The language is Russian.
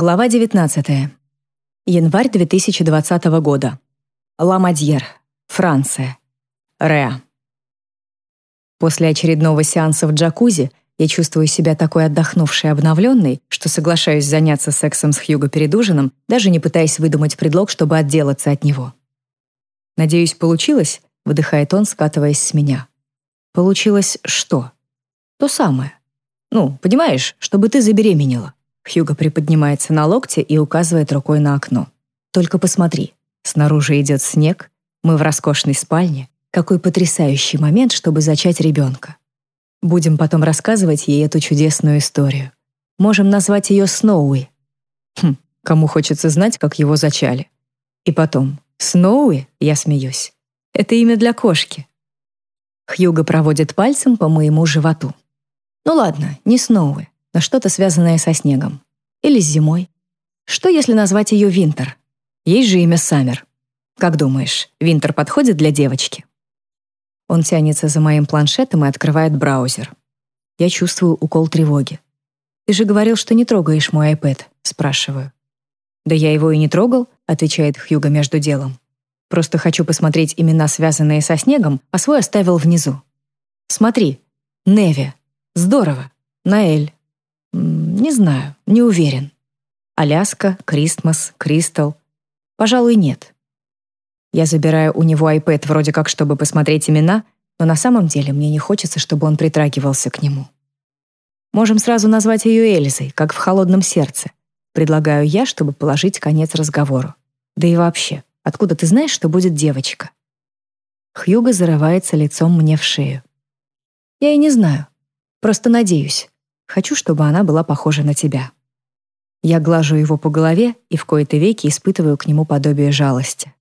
Глава 19. Январь 2020 года. Ла-Мадьер, Франция. Реа. После очередного сеанса в джакузи я чувствую себя такой отдохнувшей и обновленной, что соглашаюсь заняться сексом с Хьюго перед ужином, даже не пытаясь выдумать предлог, чтобы отделаться от него. «Надеюсь, получилось?» — выдыхает он, скатываясь с меня. «Получилось что?» «То самое. Ну, понимаешь, чтобы ты забеременела». Хьюго приподнимается на локте и указывает рукой на окно. «Только посмотри. Снаружи идет снег. Мы в роскошной спальне. Какой потрясающий момент, чтобы зачать ребенка. Будем потом рассказывать ей эту чудесную историю. Можем назвать ее Сноуи. Хм, кому хочется знать, как его зачали. И потом, Сноуи, я смеюсь. Это имя для кошки. Хьюго проводит пальцем по моему животу. Ну ладно, не Сноуи но что-то связанное со снегом. Или с зимой. Что, если назвать ее Винтер? Есть же имя Саммер. Как думаешь, Винтер подходит для девочки? Он тянется за моим планшетом и открывает браузер. Я чувствую укол тревоги. «Ты же говорил, что не трогаешь мой iPad», — спрашиваю. «Да я его и не трогал», — отвечает Хьюго между делом. «Просто хочу посмотреть имена, связанные со снегом, а свой оставил внизу. Смотри, Неви. Здорово. Наэль. Не знаю, не уверен. Аляска, Кристмас, Кристал. Пожалуй, нет. Я забираю у него iPad вроде как, чтобы посмотреть имена, но на самом деле мне не хочется, чтобы он притрагивался к нему. Можем сразу назвать ее Эльзой, как в «Холодном сердце». Предлагаю я, чтобы положить конец разговору. Да и вообще, откуда ты знаешь, что будет девочка? Хьюго зарывается лицом мне в шею. Я и не знаю. Просто надеюсь. Хочу, чтобы она была похожа на тебя. Я глажу его по голове и в кои-то веки испытываю к нему подобие жалости.